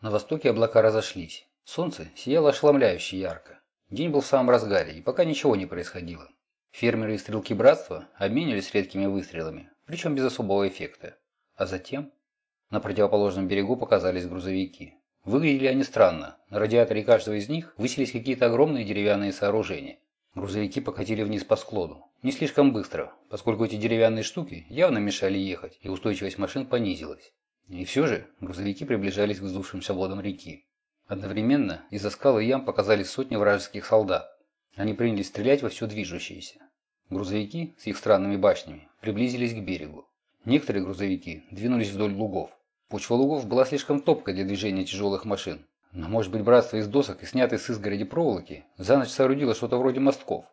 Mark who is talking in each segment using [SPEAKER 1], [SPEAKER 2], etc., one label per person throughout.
[SPEAKER 1] На востоке облака разошлись. Солнце сияло ошеломляюще ярко. День был в самом разгаре, и пока ничего не происходило. Фермеры и стрелки братства обменивались редкими выстрелами, причем без особого эффекта. А затем на противоположном берегу показались грузовики. Выглядели они странно. На радиаторе каждого из них высились какие-то огромные деревянные сооружения. Грузовики покатили вниз по склону. Не слишком быстро, поскольку эти деревянные штуки явно мешали ехать, и устойчивость машин понизилась. И все же грузовики приближались к вздувшимся водам реки. Одновременно из-за скал и ям показались сотни вражеских солдат. Они принялись стрелять во все движущееся. Грузовики с их странными башнями приблизились к берегу. Некоторые грузовики двинулись вдоль лугов. Почва лугов была слишком топкой для движения тяжелых машин. Но может быть братство из досок и снятый с изгороди проволоки за ночь соорудило что-то вроде мостков.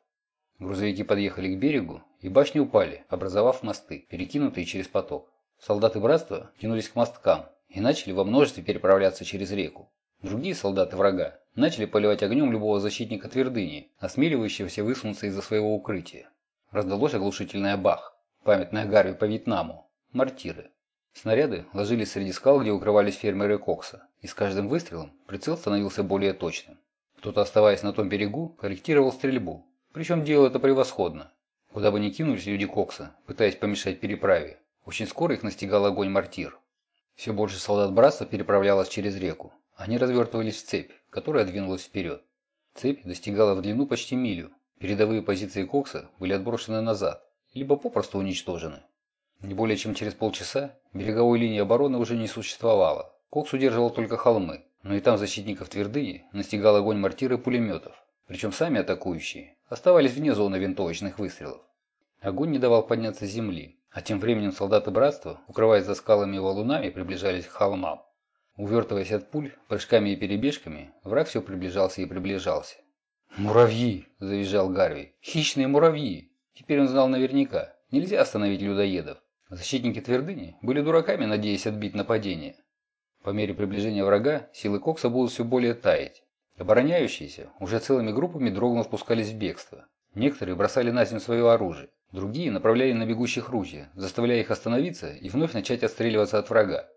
[SPEAKER 1] Грузовики подъехали к берегу, и башни упали, образовав мосты, перекинутые через поток. Солдаты братства кинулись к мосткам и начали во множестве переправляться через реку. Другие солдаты врага начали поливать огнем любого защитника твердыни, осмеливающегося высунуться из-за своего укрытия. Раздалось оглушительное бах, памятное Гарви по Вьетнаму, мортиры. Снаряды ложились среди скал, где укрывались фермеры Кокса, и с каждым выстрелом прицел становился более точным. Кто-то, оставаясь на том берегу, корректировал стрельбу, причем делал это превосходно. Куда бы ни кинулись люди Кокса, пытаясь помешать переправе, очень скоро их настигал огонь мортир. Все больше солдат братства переправлялось через реку. Они развертывались в цепь, которая двинулась вперед. Цепь достигала в длину почти милю. Передовые позиции Кокса были отброшены назад, либо попросту уничтожены. Не более чем через полчаса береговой линии обороны уже не существовало. Кокс удерживал только холмы, но и там защитников твердыни настигал огонь мортир и пулеметов. Причем сами атакующие оставались вне зоны винтовочных выстрелов. Огонь не давал подняться с земли, а тем временем солдаты братства, укрываясь за скалами и валунами, приближались к холмам. Увертываясь от пуль, прыжками и перебежками, враг все приближался и приближался. «Муравьи!» – завизжал Гарви. «Хищные муравьи!» Теперь он знал наверняка. Нельзя остановить людоедов. Защитники твердыни были дураками, надеясь отбить нападение. По мере приближения врага, силы Кокса будут все более таять. Обороняющиеся уже целыми группами дрогнув спускались в бегство. Некоторые бросали на землю свое оружие, Другие направляли на бегущих ружья, заставляя их остановиться и вновь начать отстреливаться от врага.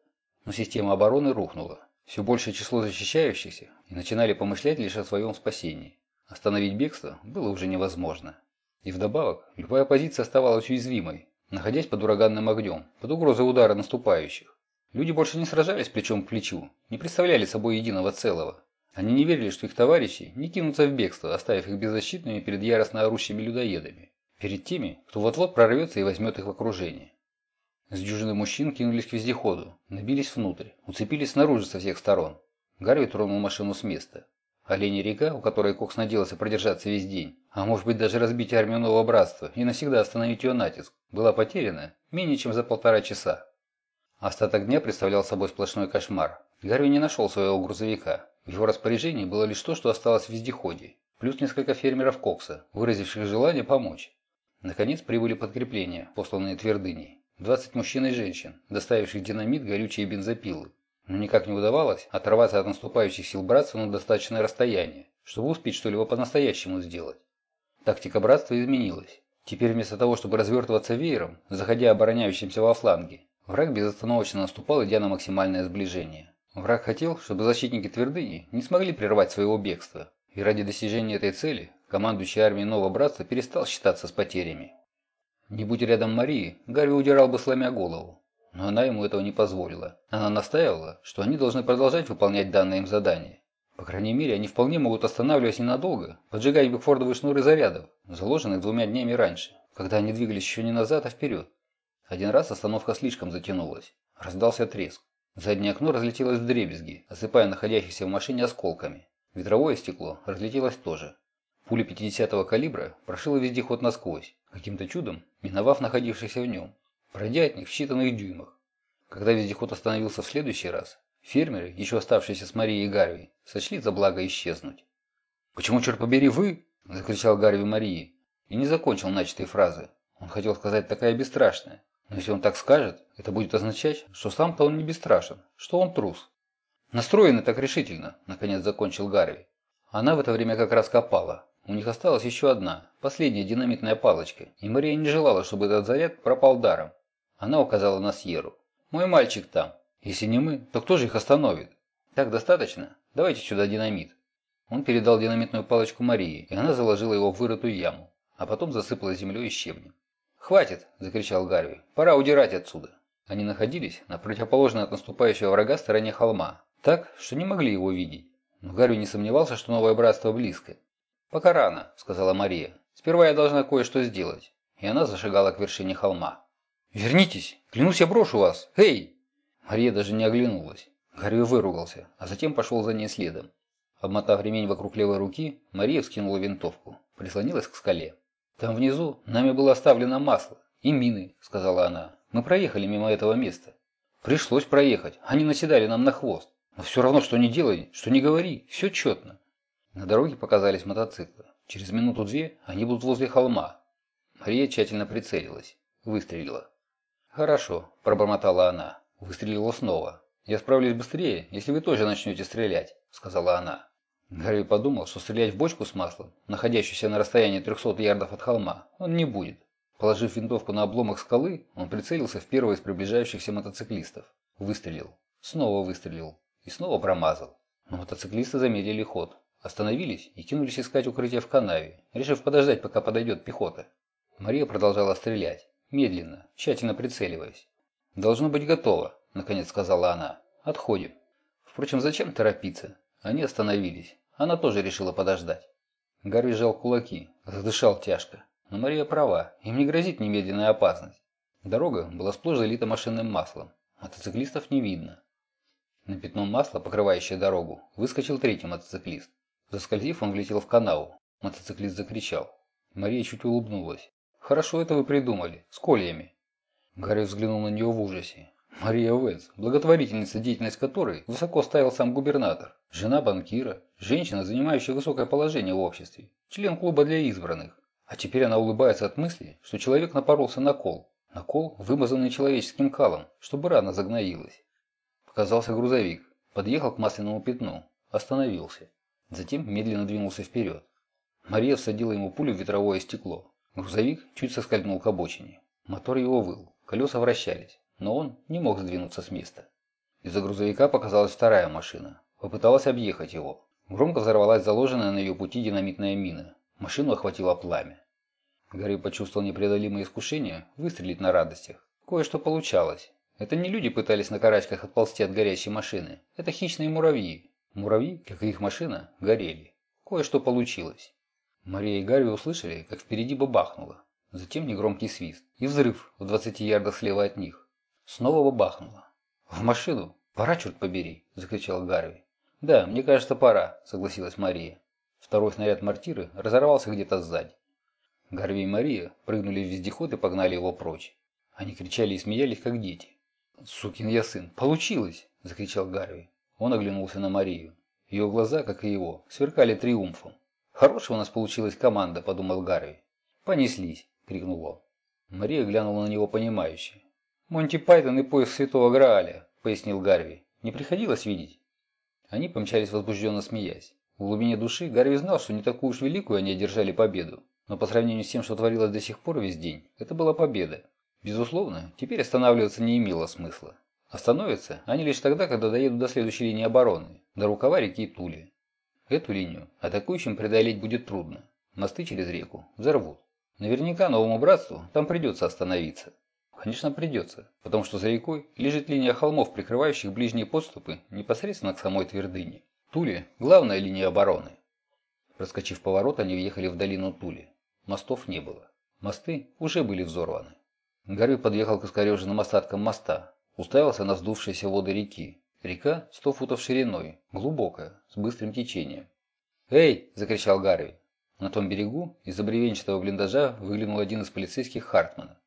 [SPEAKER 1] Но система обороны рухнула. Все большее число защищающихся и начинали помышлять лишь о своем спасении. Остановить бегство было уже невозможно. И вдобавок, любая позиция оставалась уязвимой, находясь под ураганным огнем, под угрозой удара наступающих. Люди больше не сражались плечом к плечу, не представляли собой единого целого. Они не верили, что их товарищи не кинутся в бегство, оставив их беззащитными перед яростно орущими людоедами перед теми, кто вот-вот прорвется и возьмет их в окружение. С дюжины мужчин кинулись к вездеходу, набились внутрь, уцепились снаружи со всех сторон. Гарви тронул машину с места. Олени река, у которой Кокс надеялся продержаться весь день, а может быть даже разбить армию Нового Братства и навсегда остановить ее натиск, была потеряна менее чем за полтора часа. Остаток дня представлял собой сплошной кошмар. Гарви не нашел своего грузовика. В его распоряжении было лишь то, что осталось в вездеходе, плюс несколько фермеров Кокса, выразивших желание помочь. Наконец прибыли подкрепления, посланные твердыней. 20 мужчин и женщин, доставивших динамит, горючие бензопилы. Но никак не удавалось оторваться от наступающих сил братства на достаточное расстояние, чтобы успеть что-либо по-настоящему сделать. Тактика братства изменилась. Теперь вместо того, чтобы развертываться веером, заходя обороняющимся во фланге, враг безостановочно наступал, идя на максимальное сближение. Враг хотел, чтобы защитники твердыни не смогли прервать своего бегства, и ради достижения этой цели командующий армией Нового Братства перестал считаться с потерями. Не будь рядом Марии, Гарви удирал бы сломя голову. Но она ему этого не позволила. Она настаивала, что они должны продолжать выполнять данное им задание. По крайней мере, они вполне могут останавливаясь ненадолго, поджигать бигфордовые шнуры зарядов, заложенных двумя днями раньше, когда они двигались еще не назад, а вперед. Один раз остановка слишком затянулась. Раздался треск. Заднее окно разлетелось в дребезги, осыпая находящихся в машине осколками. Ветровое стекло разлетелось тоже. Пуля 50-го калибра прошила вездеход насквозь, каким-то чудом миновав находившихся в нем, пройдя от них в считанных дюймах. Когда вездеход остановился в следующий раз, фермеры, еще оставшиеся с Марией и Гарви, сочли за благо исчезнуть. «Почему, черт побери, вы?» – закричал Гарви Марии. И не закончил начатой фразы. Он хотел сказать такая бесстрашная. Но если он так скажет, это будет означать, что сам-то он не бесстрашен, что он трус. Настроенный так решительно, наконец закончил Гарви. Она в это время как раз копала, у них осталась еще одна, последняя динамитная палочка, и Мария не желала, чтобы этот заряд пропал даром. Она указала на Сьеру. «Мой мальчик там. Если не мы, то кто же их остановит?» «Так достаточно? Давайте сюда динамит». Он передал динамитную палочку Марии, и она заложила его в вырытую яму, а потом засыпала землей и щебнем. «Хватит!» – закричал Гарви. «Пора удирать отсюда!» Они находились на противоположной от наступающего врага стороне холма, так, что не могли его видеть. Но Гарви не сомневался, что новое братство близко. «Пока рано», – сказала Мария. «Сперва я должна кое-что сделать». И она зашагала к вершине холма. «Вернитесь! Клянусь, я брошу вас! Эй!» Мария даже не оглянулась. Гарви выругался, а затем пошел за ней следом. Обмотав ремень вокруг левой руки, Мария вскинула винтовку, прислонилась к скале. «Там внизу нами было оставлено масло и мины», – сказала она. «Мы проехали мимо этого места. Пришлось проехать, они наседали нам на хвост. Но все равно, что не делай, что не говори, все четно». На дороге показались мотоциклы. Через минуту-две они будут возле холма. Мария тщательно прицелилась. Выстрелила. «Хорошо», – пробормотала она. Выстрелила снова. «Я справлюсь быстрее, если вы тоже начнете стрелять», – сказала она. Гарри подумал, что стрелять в бочку с маслом, находящуюся на расстоянии 300 ярдов от холма, он не будет. Положив винтовку на обломок скалы, он прицелился в первого из приближающихся мотоциклистов. Выстрелил. Снова выстрелил. И снова промазал. Но мотоциклисты замедлили ход. Остановились и кинулись искать укрытие в канаве, решив подождать, пока подойдет пехота. Мария продолжала стрелять, медленно, тщательно прицеливаясь. «Должно быть готово», – наконец сказала она. «Отходим». Впрочем, зачем торопиться? Они остановились. Она тоже решила подождать. Гарри сжал кулаки, задышал тяжко. Но Мария права, им не грозит немедленная опасность. Дорога была сплошь залита машинным маслом. Мотоциклистов не видно. На пятно масла, покрывающее дорогу, выскочил третий мотоциклист. Заскользив, он влетел в канаву. Мотоциклист закричал. Мария чуть улыбнулась. «Хорошо это вы придумали. С кольями». Гарри взглянул на нее в ужасе. Мария Уэльс, благотворительница, деятельность которой высоко ставил сам губернатор. Жена банкира, женщина, занимающая высокое положение в обществе, член клуба для избранных. А теперь она улыбается от мысли, что человек напоролся на кол. На кол, вымазанный человеческим калом, чтобы рана загноилась. Показался грузовик. Подъехал к масляному пятну. Остановился. Затем медленно двинулся вперед. Мария всадила ему пулю в ветровое стекло. Грузовик чуть соскользнул к обочине. Мотор его выл, колеса вращались, но он не мог сдвинуться с места. Из-за грузовика показалась вторая машина. Попыталась объехать его. Громко взорвалась заложенная на ее пути динамитная мина. Машину охватило пламя. Гарри почувствовал непреодолимое искушение выстрелить на радостях. Кое-что получалось. Это не люди пытались на карачках отползти от горящей машины. Это хищные муравьи. Муравьи, как и их машина, горели. Кое-что получилось. Мария и Гарри услышали, как впереди бабахнуло. Затем негромкий свист и взрыв в 20 ярдах слева от них. Снова бабахнуло. «В машину! Пора, черт побери!» – закричал Гарви. «Да, мне кажется, пора», – согласилась Мария. Второй снаряд мортиры разорвался где-то сзади. Гарви и Мария прыгнули в вездеход и погнали его прочь. Они кричали и смеялись, как дети. «Сукин я сын! Получилось!» – закричал Гарви. Он оглянулся на Марию. Ее глаза, как и его, сверкали триумфом. «Хорошая у нас получилась команда», – подумал Гарви. «Понеслись», – крикнул он. Мария глянула на него понимающе. «Монти Пайтон и поиск Святого Грааля», – пояснил Гарви. «Не приходилось видеть?» Они помчались возбужденно смеясь. В глубине души Гарви знал, что не такую уж великую они одержали победу. Но по сравнению с тем, что творилось до сих пор весь день, это была победа. Безусловно, теперь останавливаться не имело смысла. Остановятся они лишь тогда, когда доедут до следующей линии обороны, до рукава реки Тули. Эту линию атакующим преодолеть будет трудно. Мосты через реку взорвут. Наверняка новому братству там придется остановиться. Конечно, придется, потому что за рекой лежит линия холмов, прикрывающих ближние подступы непосредственно к самой твердыне. Тули – главная линия обороны. Проскочив поворот, они въехали в долину Тули. Мостов не было. Мосты уже были взорваны. Гарри подъехал к искореженным остаткам моста, Уставился на сдувшиеся воды реки. Река сто футов шириной, глубокая, с быстрым течением. «Эй!» – закричал Гарви. На том берегу из-за бревенчатого блиндажа выглянул один из полицейских Хартмана.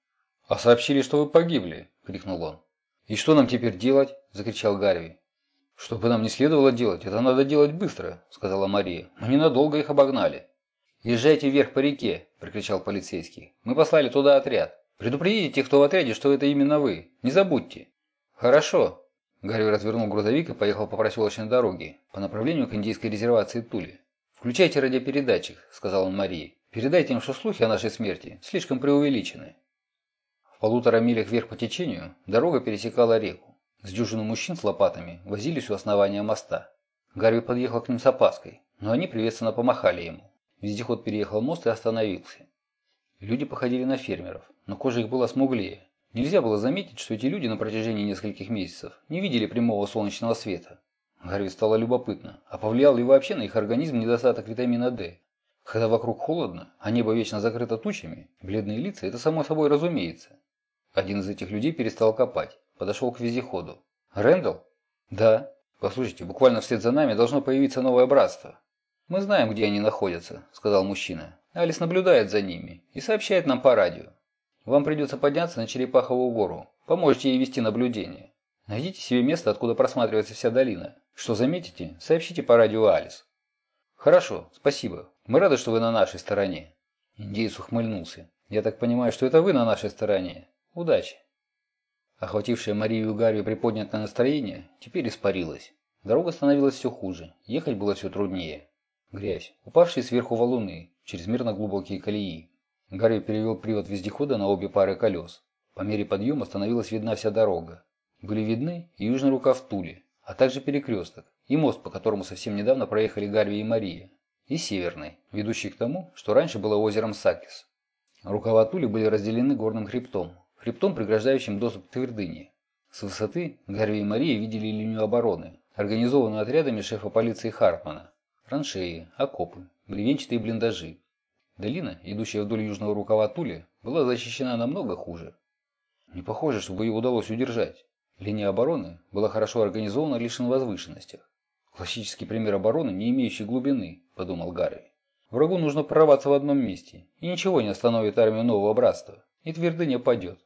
[SPEAKER 1] «А сообщили, что вы погибли!» – крикнул он. «И что нам теперь делать?» – закричал Гарви. «Что бы нам не следовало делать, это надо делать быстро», – сказала Мария. «Мы ненадолго их обогнали». «Езжайте вверх по реке!» – прокричал полицейский. «Мы послали туда отряд. Предупредите тех, кто в отряде, что это именно вы. Не забудьте». «Хорошо». Гарри развернул грузовик и поехал по проселочной дороге по направлению к индийской резервации Тули. «Включайте радиопередатчик», – сказал он Марии. «Передайте им, что слухи о нашей смерти слишком преувеличены». В полутора милях вверх по течению дорога пересекала реку. С дюжину мужчин с лопатами возились у основания моста. Гарви подъехал к ним с опаской, но они приветственно помахали ему. Вездеход переехал мост и остановился. Люди походили на фермеров, но кожа их была смуглее. Нельзя было заметить, что эти люди на протяжении нескольких месяцев не видели прямого солнечного света. Гарви стало любопытно, а повлиял ли вообще на их организм недостаток витамина D? Когда вокруг холодно, а небо вечно закрыто тучами, бледные лица – это само собой разумеется. Один из этих людей перестал копать, подошел к вездеходу. «Рэндалл?» «Да». «Послушайте, буквально вслед за нами должно появиться новое братство». «Мы знаем, где они находятся», – сказал мужчина. «Алис наблюдает за ними и сообщает нам по радио. Вам придется подняться на Черепахову гору. Поможете ей вести наблюдение. Найдите себе место, откуда просматривается вся долина. Что заметите, сообщите по радио Алис». «Хорошо, спасибо. Мы рады, что вы на нашей стороне». Индеец ухмыльнулся. «Я так понимаю, что это вы на нашей стороне. Удачи!» Охватившее Марию и Гарри приподнятое настроение теперь испарилось. Дорога становилась все хуже, ехать было все труднее. Грязь, упавшие сверху валуны, чрезмерно глубокие колеи. Гарри перевел привод вездехода на обе пары колес. По мере подъема становилась видна вся дорога. Были видны и южный рукав Тули, а также перекресток, и мост, по которому совсем недавно проехали Гарви и Мария, и северный, ведущий к тому, что раньше было озером Сакис. Рукава Тули были разделены горным хребтом, хребтом, преграждающим доступ к твердыне. С высоты Гарви и Мария видели линию обороны, организованную отрядами шефа полиции Хартмана. Траншеи, окопы, бревенчатые блиндажи. Долина, идущая вдоль южного рукава Тули, была защищена намного хуже. Не похоже, чтобы ее удалось удержать. Линия обороны была хорошо организована лишь на возвышенностях. Классический пример обороны, не имеющий глубины, подумал Гарри. Врагу нужно прорваться в одном месте, и ничего не остановит армию нового братства, и твердыня падет.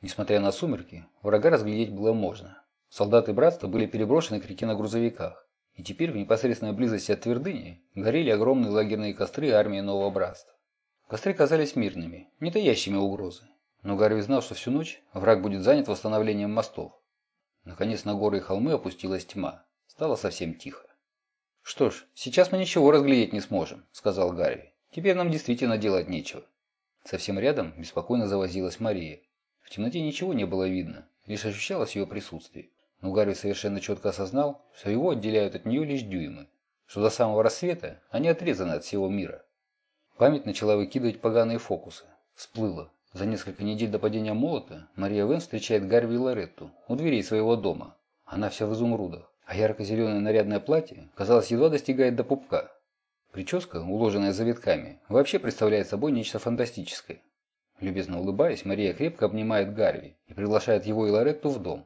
[SPEAKER 1] Несмотря на сумерки, врага разглядеть было можно. Солдаты братства были переброшены к реке на грузовиках, и теперь в непосредственной близости от твердыни горели огромные лагерные костры армии нового братства. Костры казались мирными, не таящими угрозы, но Гарри знал, что всю ночь враг будет занят восстановлением мостов. Наконец на горы и холмы опустилась тьма. Стало совсем тихо. «Что ж, сейчас мы ничего разглядеть не сможем», – сказал Гарри. «Теперь нам действительно делать нечего». Совсем рядом беспокойно завозилась Мария. В темноте ничего не было видно, лишь ощущалось ее присутствие. Но Гарри совершенно четко осознал, что его отделяют от нее лишь дюймы, что до самого рассвета они отрезаны от всего мира. Память начала выкидывать поганые фокусы. Всплыла. За несколько недель до падения молота Мария Вен встречает Гарви и Лоретту у дверей своего дома. Она вся в изумрудах а ярко-зеленое нарядное платье, казалось, едва достигает до пупка. Прическа, уложенная завитками, вообще представляет собой нечто фантастическое. Любезно улыбаясь, Мария крепко обнимает Гарви и приглашает его и Лоретту в дом.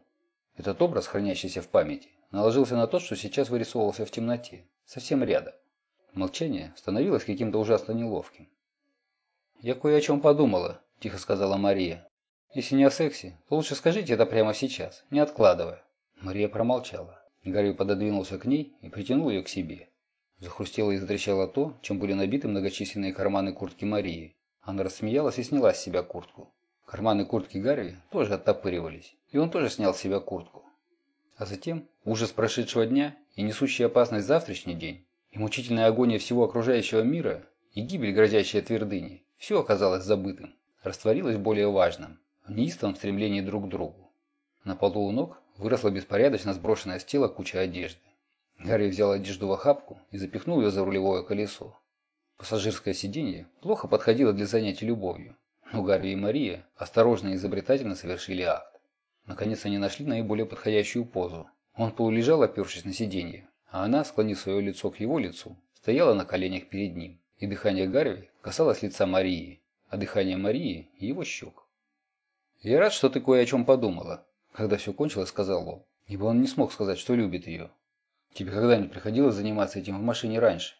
[SPEAKER 1] Этот образ, хранящийся в памяти, наложился на тот, что сейчас вырисовывался в темноте, совсем рядом. Молчание становилось каким-то ужасно неловким. «Я кое о чем подумала», – тихо сказала Мария. «Если не о сексе, то лучше скажите это прямо сейчас, не откладывая». Мария промолчала. Гарри пододвинулся к ней и притянул ее к себе. Захрустело и затрещало то, чем были набиты многочисленные карманы куртки Марии. Она рассмеялась и сняла с себя куртку. Карманы куртки Гарри тоже оттопыривались, и он тоже снял с себя куртку. А затем ужас прошедшего дня и несущий опасность завтрашний день, и мучительная агония всего окружающего мира, и гибель, грозящая твердыни, все оказалось забытым, растворилось более важным, в неистовом стремлении друг к другу. На полу у ног выросла беспорядочно сброшенная с тела куча одежды. Гарри взял одежду в охапку и запихнул ее за рулевое колесо. Пассажирское сиденье плохо подходило для занятий любовью, но Гарри и Мария осторожно и изобретательно совершили акт. Наконец они нашли наиболее подходящую позу. Он полулежал, опершись на сиденье, а она, склонив свое лицо к его лицу, стояла на коленях перед ним, и дыхание Гарри касалось лица Марии, а дыхание Марии – его щек. «Я рад, что ты кое о чем подумала», когда все кончилось, сказал он, ибо он не смог сказать, что любит ее. Тебе когда-нибудь приходилось заниматься этим в машине раньше?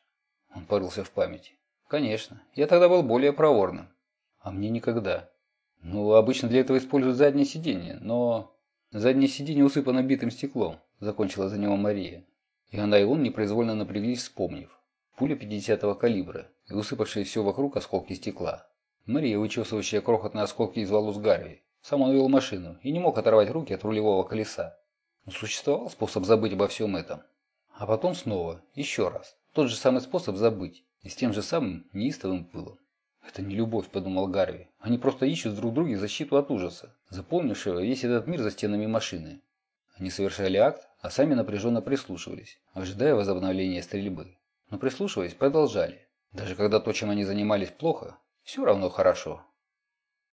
[SPEAKER 1] Он порылся в памяти. Конечно, я тогда был более проворным. А мне никогда. Ну, обычно для этого используют заднее сиденье, но... Заднее сиденье усыпано битым стеклом, закончила за него Мария. И она и он непроизвольно напряглись, вспомнив. Пуля 50-го калибра и усыпавшие все вокруг осколки стекла. Мария, вычесывающая крохотные осколки из волос Гарви, сам он вел машину и не мог оторвать руки от рулевого колеса. Но существовал способ забыть обо всем этом. А потом снова, еще раз. Тот же самый способ забыть. И с тем же самым неистовым пылом. «Это не любовь», – подумал Гарви. «Они просто ищут друг друга защиту от ужаса, заполнившего весь этот мир за стенами машины. Они совершали акт, а сами напряженно прислушивались, ожидая возобновления стрельбы. Но прислушиваясь, продолжали. Даже когда то, чем они занимались, плохо, все равно хорошо.